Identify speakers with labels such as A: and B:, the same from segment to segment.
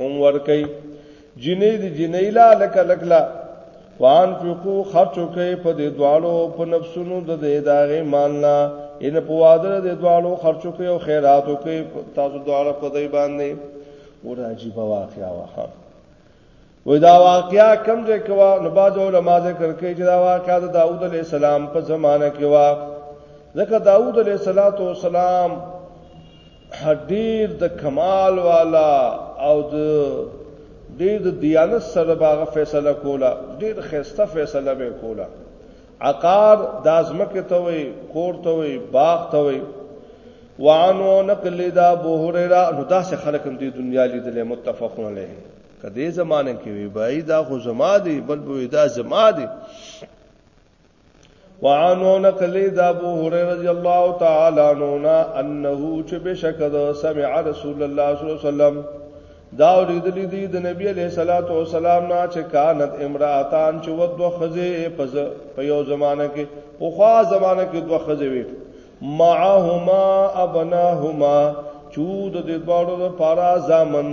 A: هم ور کوي جنې دي جنې لا لک لک لا وان فقو خرچ کوي په دې دوالو په نفسونو د دې داغه مالنا ان په واده د دوالو خرچ کوي او خیرات کوي تاسو دواله په دې باندې ور عجیب واقعا وه وې دا واقعیا کم ځای کې وا نو باج علماء ذکر کوي چې دا واقعیا د داوود علی السلام په زمانه کې وا ځکه داوود علی السلام ډیر د کمال والا او د ډیر د دیانت سره باغه فیصله کوله ډیر خسته فیصله به کوله عقار د ازمکه ته وي کور ته وي باغ ته وي وانو نقل دا ابو هريره نو دا سه خلک هم د دنیا لیدل متفقون علیه کدی زمانه کې وی بای دا خو زما دی بل بو دا زما دی وعنو نقلی دا ابو حری رضی اللہ تعالی عنونا انہو چه بشکد سمع رسول اللہ صلی اللہ علیہ وسلم دا اوریدلی دی د نبی علیہ الصلوۃ والسلام نا چې کانت امراتان چې و دوه خزه پز په یو زمانہ کې په خوا زمانہ کې دوه خزه وي معهما ابناهما چود د دوړو لپاره زامن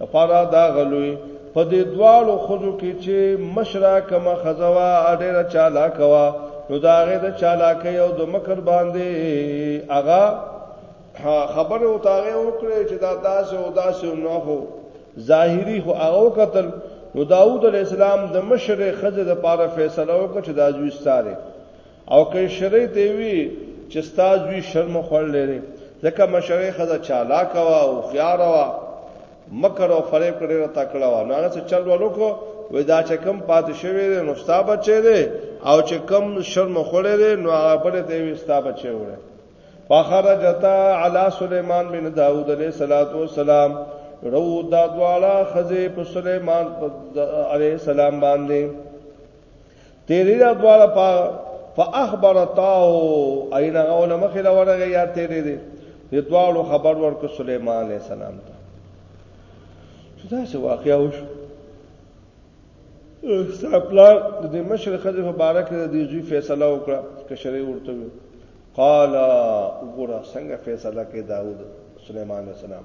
A: لپاره دا غلوي په دې دوالو خودو کې چې مشرا کما خزوا اډیره چالا کوا نو دا غې د چالاکې او د مکر باندې اغا خبر او تاغه وکړي چې دا داسې او داسې نه هو ظاهری خو هغه قتل نو داوود علی السلام د مشر خزه د پاره فیصله وکړه چې دا زوی ستاره او که شری ته وی چې ستا زوی شرم خور لري ځکه مشره خزه چالاک وا او خيار وا مکر او فریب کړي را تکړه وا نه څه چل ولو کو وې دا چې کم پات شوی دی نو ستا بچی دی او چې کم شرم خور لري نو هغه بل دی وي ستا بچی وره فخرجتا علی سليمان بن داوود علیہ الصلوۃ والسلام رو دا دوالا خزه په سليمان عليه السلام باندې تیری دا دواړه په فاخبرتاه اینا غونه مخې دا ورغه یا تیری دی د دواړو خبر ورکو سليمان عليه السلام ته چې دا څه واقعیا وشو استپلا د مشرق خزه مبارک د دې ځوی فیصله وکړه کشرې ورته وی قال وګوره څنګه فیصله کې داوود سليمان عليه السلام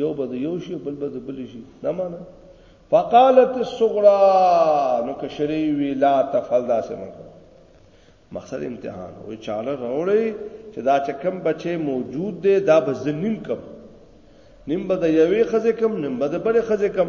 A: یو به د یو شي بل به د بل شي نه معنی فقالت الصغرى نو کشری وی لا تفعل دا سم مقصد امتحان وی چاله راوړی چې دا چې کم بچي موجود دی دا به زنیم کم نیم به د یوې خزه کم نیم به د بلې خزه کم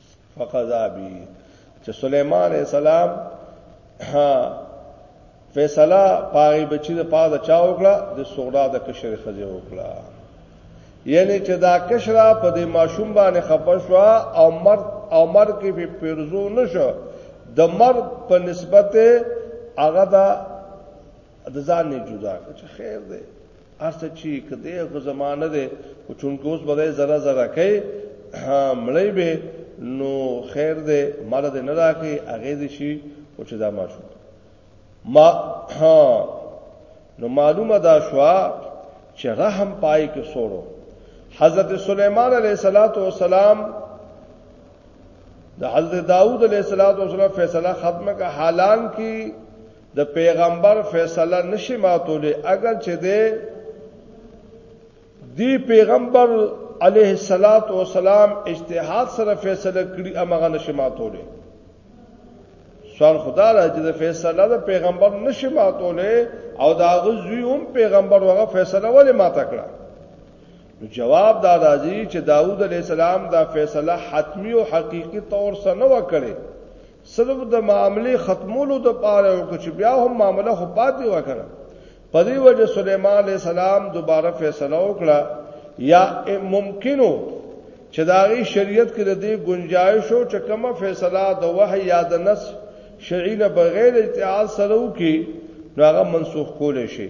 A: فقضا به چې سليمان عليه السلام ها فیصله پاغي بچی د پاده چا وکړه د سوغدا د کشر خزه وکړه یعنی چې دا کشرا په دې ماشوم باندې خپه شو او مر او مر کې په پیرزو نشو د مر په نسبت هغه دا د ځان نه جدا کړ چې خیر دی ارسه چی کده خو زمانه ده او چونکه اوس بده زره زره کوي مړی به نو خیر ده مال ده نه راکې هغه دې شي او چې دا ما شو ما ها نو معلومه دا شو چې رحم پای کې سورو حضرت سليمان عليه صلوات و سلام د حضرت داوود عليه صلوات و سلام فیصله ختمه کا حالان کې د پیغمبر فیصله نشي ماتولی اگر چې دی دی پیغمبر علیه الصلاۃ والسلام اجتهاد سره فیصله کړی امغه نشي ماتولی سوال خدا را چې د فیصله د پیغمبر نشي ماتولی او دا غزوی هم پیغمبر وغه فیصله ولې ماته کړه نو جواب دا راځي چې داوود علیه السلام دا فیصله حتمی او حقیقی طور سره نه وکړي صرف د معاملې ختمولو د پاره او چې بیا هم معاملې خو پاتې وکړه په دې وجه سليمان عليه السلام دوباره فیصله وکړه یا ممکنو چې دا غي شریعت کې د دې گنجائش او چې کومه فیصله د وحی یا د نص شرعي نه بغیر اجتهاد سره وکي نو هغه منسوخ کول شي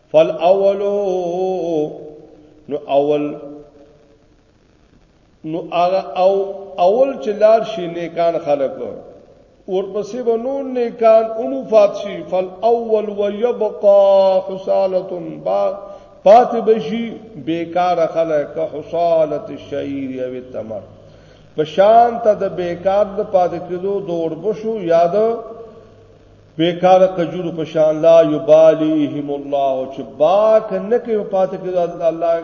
A: فالاول نو اول نو هغه او اول چې لار شي نیکان خلق ورپسې به نور نیکان اونو فات شي فالاول ويبقى حصاله با پات بشي بیکار خلق که حصاله الشعير او التمر پشان ته د بیکار د پات کېدو دور بشو یاد بیکار کجورو په شان لا یبالیهم الله چې باک نه کې پات کې الله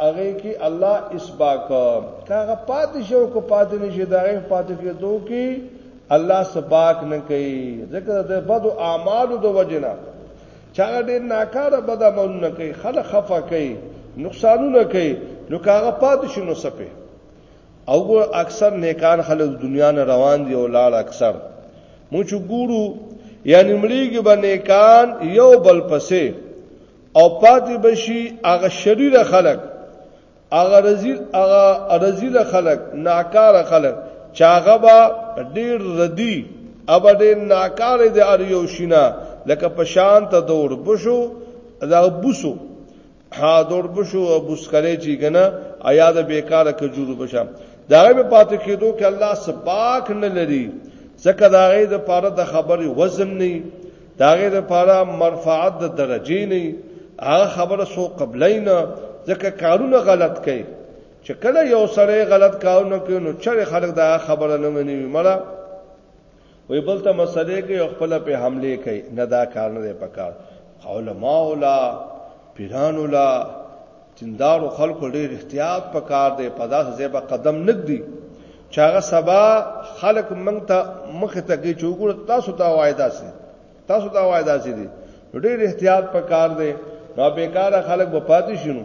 A: هغه کې الله اسباک کاغه پات شو کو پات نشي دا هغه پات کې دوه کې الله سباک نه کوي ځکه د بدو اعمالو د وجنه چا ډېر ناکاره بد عمل نه کوي خلک خفه کوي نقصانونه کوي نو کاغه پات شنو سپه او ګور اکثر نیکان خلک دنیا نه روان دي او لاړ اکثر مو چې ګورو یعنی مړیږي به نیکان یو بل پسې او پاتې بشي هغه شریر خلک هغه رزیل هغه رزیل خلک ناکار خلک چاغه با ډیر ردی ابا ډیر ناکار دي اریو شینا لکه پشان ته دور بشو دا بوسو ها دور بشو او بوسکلې چې کنه آیا د بیکاره کجورو بشم داغه په پاتې کېدو کې الله سباک نه لري ځکه داغه د پاره د خبرې وزن نه داغه د پاره مرفعت د درجه نه هغه خبره سو قبلای نه ځکه کارونه غلط کوي چې کله یو سړی غلط کارونه کوي نو چېرې خلک دا خبره نه مني مړه وی بل ته مسلې کې او خپل په حمله کوي نه دا کار نه دی پکار علماء ولا پیران ولا تندار خلکو ډېر احتیاط پکار دی په داسې ځای به قدم نګدي چاغه سبا خلک مونږ ته مخ ته کې چوغور تاسو ته وایدا سي تاسو ته وایدا سي دي ډېر احتیاط پکار دی نو بیکاره خلک به پاتې شینو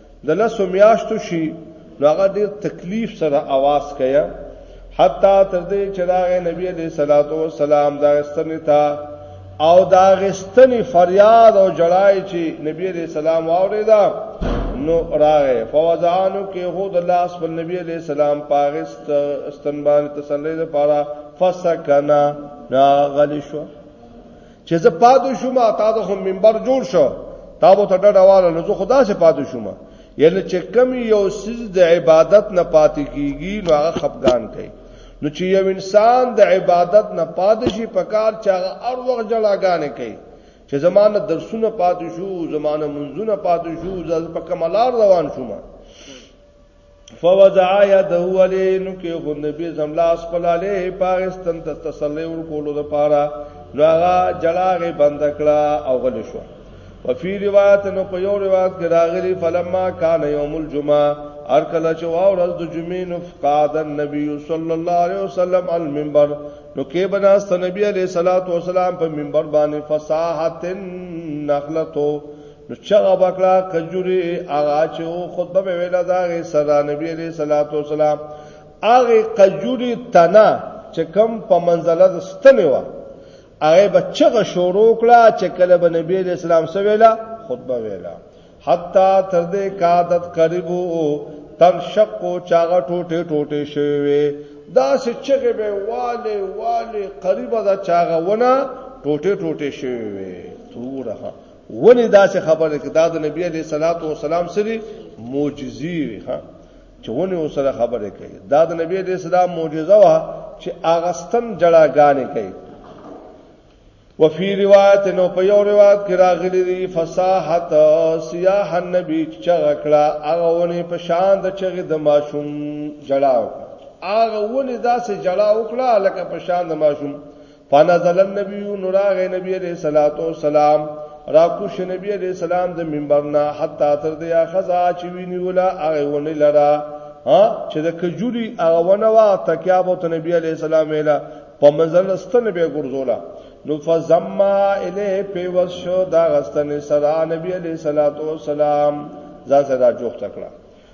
A: د لسو میاشتو شي نو هغه ډیر تکلیف سره आवाज کیا حتی تر دې چې دا نبی دې صلوات و سلام دا استنی تا او دا غستنی فریاد او جړای چې نبی دې سلام اوریدا نو راغه فوزانو کې هو د الله اس پر نبی دې سلام پاغست استنبان تسلی لپاره فسکنا نا غلی شو چې زه پاتو شوم تا ته هم منبر جوړ شو تا به ته ډډواله نو زه خدا سه پاتو شوم یعنی چې کم یو سیز د عبادت نه پاتې کیږي نو هغه خفقان کوي نو چې یو انسان د عبادت نه پاتې شي په کار چې هغه هر وخت جړاګانې کوي چې زمانه درسونه پاتې شو زمانه منځونه پاتې شو زه په کمالار روان شوم فوضع يده عليه نو کې غنبي زملاس په لاله پاکستان ته تسلی ور کولو لپاره نو هغه جلاغه بند کړه او غل شو په فی روایت نو په یو روایت کې راغلی فلما کان یوم الجمعه ار کله چې واو ورځ د جمعې نو قاد النبی صلی الله علیه وسلم المنبر نو کې بناست نبی علیہ الصلوۃ والسلام په منبر باندې فصاحت نخلتو نو چغه بکړه کجوري هغه چې خطبه به ویلا دا غي صدا نبی عليه صلوات و سلام هغه کجوري تنا چې کم په منزله د ستنه و هغه به چغه شروع کړه چې کله به نبی عليه السلام سویلا خطبه ویلا حتا تر دې قادت قریبو تن شقو چاغه ټوټه ټوټه شوی دا سې چغه به والي والي قریبه دا چاغه ونه ټوټه ټوټه شوی تورها ولی دا څه خبره کې دا د نبی علی صلوات و سلام سره معجزي وي ها چې ونی وسره خبره کوي دا د نبی علی السلام معجزه وا چې اغستن جړاګانې کوي وفي روایت نو په یو روایت کې راغلي دي فصاحت سیاح النبی چغه کړه هغه ونی په شان د چغه د ماشوم جړاو هغه ونی داسې جړاو کړه لکه په شان د ماشوم فنزل النبي نوراغ نبی علیہ الصلوۃ والسلام را کوش نبی علیہ السلام د منبرنا حتا تر دې اخذا چې ویني ولا هغه ونی لرا ها چې د کجوري هغه ونه وا تکیا بو ته نبی علیہ السلام ویلا په منزل ستن به ګرځولا نو فزما الیه په وشو دا غستن سره نبی علیہ الصلوۃ والسلام ځا سره جوخت کړه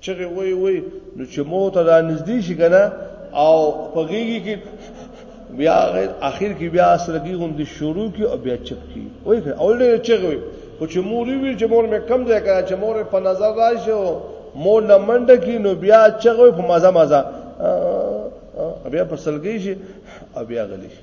A: چغه وای وای نو چې موت دا نږدې شي کنه او پګیږي کې بیا اخر کې بیا سرګي غوندي شروع کی او بیا چپ کی وای اول ډېر چغه وای خو چې مور وی چې مور مې کم ځای کړه چې مور په نظر راشي او مور لمنډه کی نو بیا چغه په مزه مزه بیا په سلګي شي او بیا غلی شي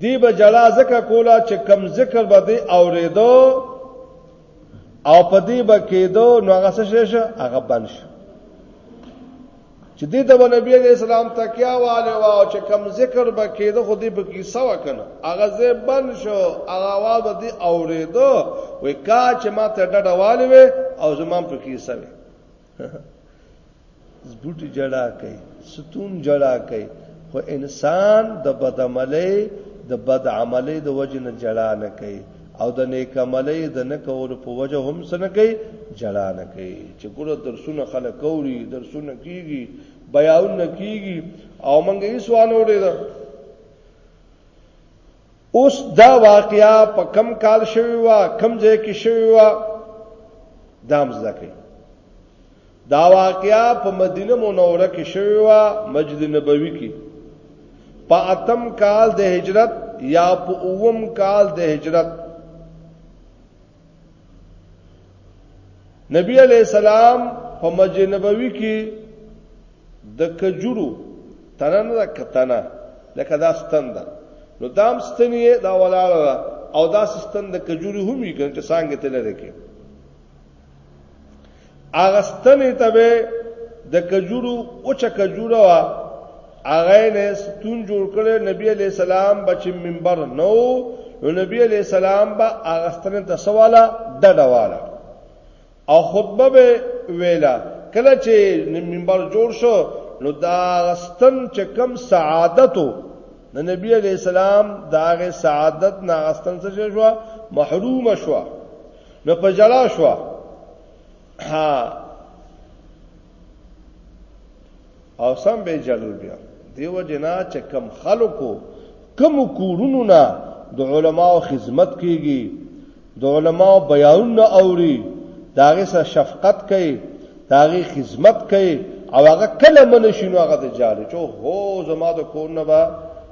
A: دی به جړا زکه کولا چې کم ذکر به دی اوریدو او په دې به کېدو نو هغه څه شې هغه بند شي چې دې د نبی عليه السلام تکیا والے وا او چې کم ذکر به کېدو خو دې په کې سوا کنه هغه زه بند شو هغه आवाज به دې اوریدو وې کا چې ما ته ډډه والي وې او زمام په کې سوي زبوټي جړا کوي ستون جړا کوي خو انسان د بدعملۍ د بدعملۍ د وجه نه جړا نه کوي او د نیکملۍ د نه کولو په وجه هم سنه کوي جړا نه کوي چې ګوره درسونه خلک کوي درسونه کیږي بیاونه کیږي او منګه یې سوال اوري اوس دا واقعیا په کم کال شوی و کم ځای کې شوی و دام زکه دا واقعیا په مدینه منوره کې شوی و مسجد نبوي کې په اتم کال د هجرت یا په اوم کال د هجرت نبی علیہ السلام په مسجد نبوي کې د کجورو تنن را کتنه لکه دا ستند نو دام ستنی دا ولاړه او دا ستند د کجوري هم یې ګنټه څنګه تل لري کې هغه ستنې ته به د کجورو اوچا کجوره وا هغه نه ستون جوړ کړي نبی علی سلام بچ منبر نو نو نبی علی سلام با هغه ستنې ته سواله ډډواله او خطبه به ویلا کله چې منبر جوړ شو نو دا غستن چې کم سعادتو د نبی علی السلام داغه سعادت نه غستن څه شو محروم شو نو په جلا شو ها او سم به جلو بیا دیو جنا چې کم خلکو کم کورونو نه د علماو خدمت کیږي د علماو بیانونه اوري داغه سره شفقت کوي داغه خدمت کوي او هغه کله منشینو هغه د جالو چې هو زما د کور نه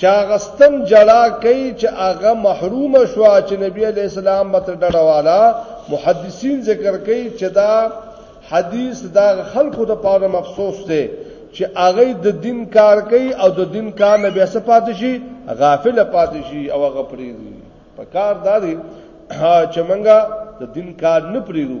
A: چا غستم جړا کوي چې هغه محروم شو چې نبی علی السلام مت ډډوالا محدثین ذکر کوي چې دا حدیث دا خلکو د پاره مخصوص دی چې هغه د دین کار کوي او د دین کار نه بیا صفات شي غافل پات شي او هغه پریږي په کار داري چې منګه د دین کار نه پریږو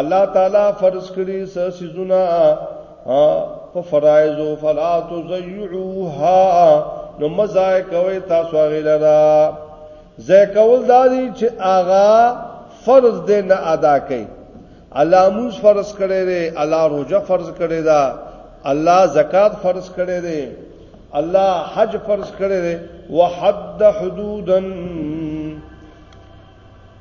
A: الله تعالی فرض کړی سر سيزونه په فرایض او فلا تزيعوها نو مزای کوي تاسو هغه لرا زه کول دادی چې آغا فرض دې نه ادا کړي الله موز فرض کړي دي الله روزه فرض کړي دا الله زکات فرض کړي دي الله حج فرض کړي دي وحد حدودن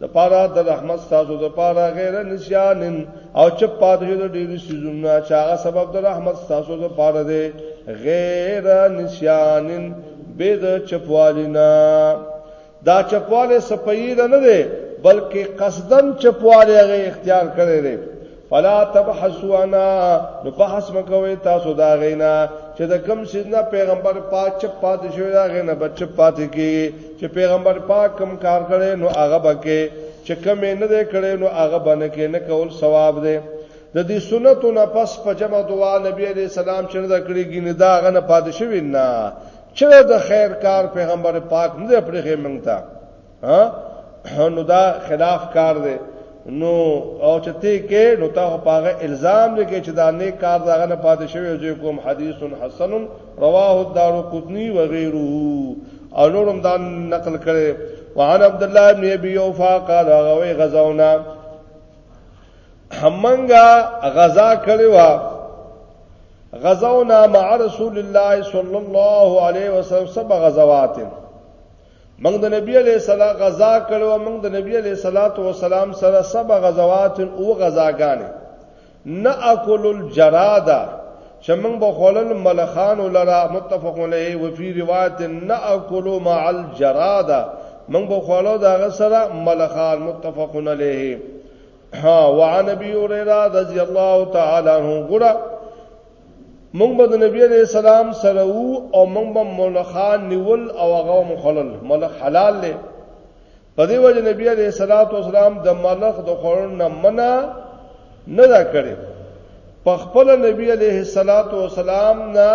A: د پاره د رحمت تاسو د پاره غیر نسیان او چپ پاتې د ډیر سيزونه چې هغه سبب د رحمت تاسو د پاره دی غیر نسیان به د چپوالینا دا چپواله سپیره نه دی بلکې قصدن چپواله غي اختیار کړی دی فلا تبحثونا نو بحث مکوي تاسو دا غینا چې د کم سیدنا پیغمبر پاک چپ پاتې شوی دا غینا بچ پاتې کی چې پیغمبر پاک کم کار کړي نو هغه بکې چې کم نه دې کړي نو هغه باندې کې نه کول ثواب دی د دې سنتو نه پس په جمع دعا نبی عليه السلام چې دا کړی ګینه دا غنه پاتې شوی نه چې د خیر کار پیغمبر پاک نه پرې مونږ ته ها نو دا خلاف کار دی نو او چته کې نو تا په هغه الزام دی کې چې دا نه کار داغه نه پاتې شوی او چې کوم حدیث حسن رواه الدار قطنی و غیره او نورم دا نقل کړي وعن عبد الله بن ابي اوفا قال غوي غزونا همنګا غزا کړي وا غزونا مع رسول الله صلی الله علیه وسلم سب غزوات موږ د نبی علی صلا غزا کړو موږ د نبی علی صلوات و سلام سره سب غزوات او غزاګانې نه اکل الجرادا چې موږ به خلل ملخان لرا متفق علیه و فی روایت نه اکل مع الجرادا موږ به خلل دا سره ملخان متفق علیه ها وعن ابي هريره رضی الله تعالی عنہ ګره مونږ به د نبی علیہ السلام سره وو او مونږ به مولخان نیول او هغه مخلل مولخ حلال له په دې وجه نبی علیہ الصلوۃ والسلام د مولخ د خورن نه منع نه دا کړی په خپل نبی علیہ الصلوۃ والسلام نه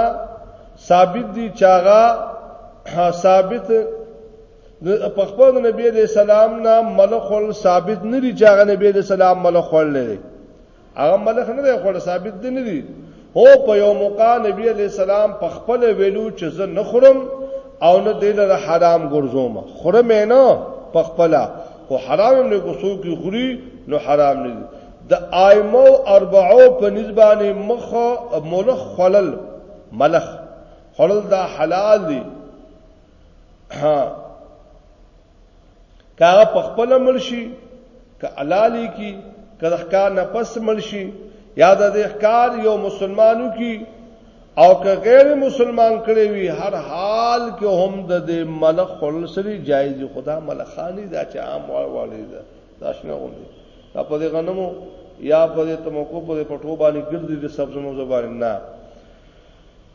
A: ثابت دي چاغه ثابت په خپل نبی علیہ السلام نه ملخل ثابت نه دي چاغه نبی علیہ السلام ملخل لري هغه ملخ نه دی خو ثابت دی نه دی هو په یو موقع نبی علی السلام په خپل ویلو چې زه نه خورم او نه دل له حرام ګرځوم خورم نه په خپل خو حرام نه کوسو کی خوري نو حرام نه دی د ائمه اربعو په نسبانه مخ ملخ خلل ملخ خلل دا حلال دی ها کاغه په خپل مرشي ک علالی کی کله ښکار نه پس مرشي یا د ښکار یو مسلمانو کی او که غیر مسلمان کړي وي هر حال کې هم د دې ملخ خل سری جایز خدا ملخانی دا چې عام وړ وړي دا داشنه غوندي دا په دې غنمو یا په دې تمکو په دې پټو باندې ګرځي د سبزونو زبان نه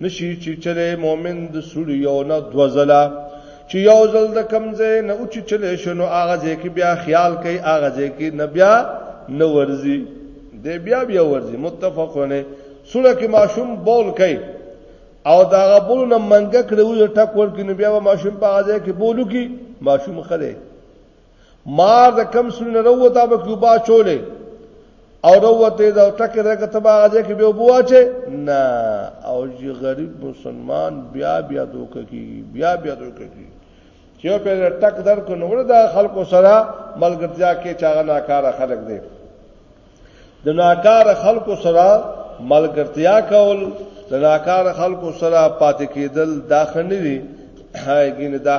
A: نشي چې چلې مؤمن د سړي یو نه دوزلا چې یو ځل د کمزې نه او چې چلې شنو هغه ځکه بیا خیال کوي هغه ځکه نه بیا نه ورزي دی بیا بیا ورزي متفقونه سره کې ماشوم بول کوي او دا غبول نه منګه کړو ټک ورکې نه بیا ماشوم په هغه ځای کې بولو کې ماشوم خره مار د کم سونه وروته به کوبا چولې او وروته دا ټکه راکه تبا اجه کې به وبواچه نه او چې غریب مسلمان بیا بیا دوک کی بیا بیا دوک کی چې په ټک در کو نو دا خلکو سره ملګرتیا کې چاغه ناکاره خلک دي د ناکاره خلکو سره ملګرتیا کول د ناکاره خلکو سره پاتې کېدل دا خنري هاي ګینه دا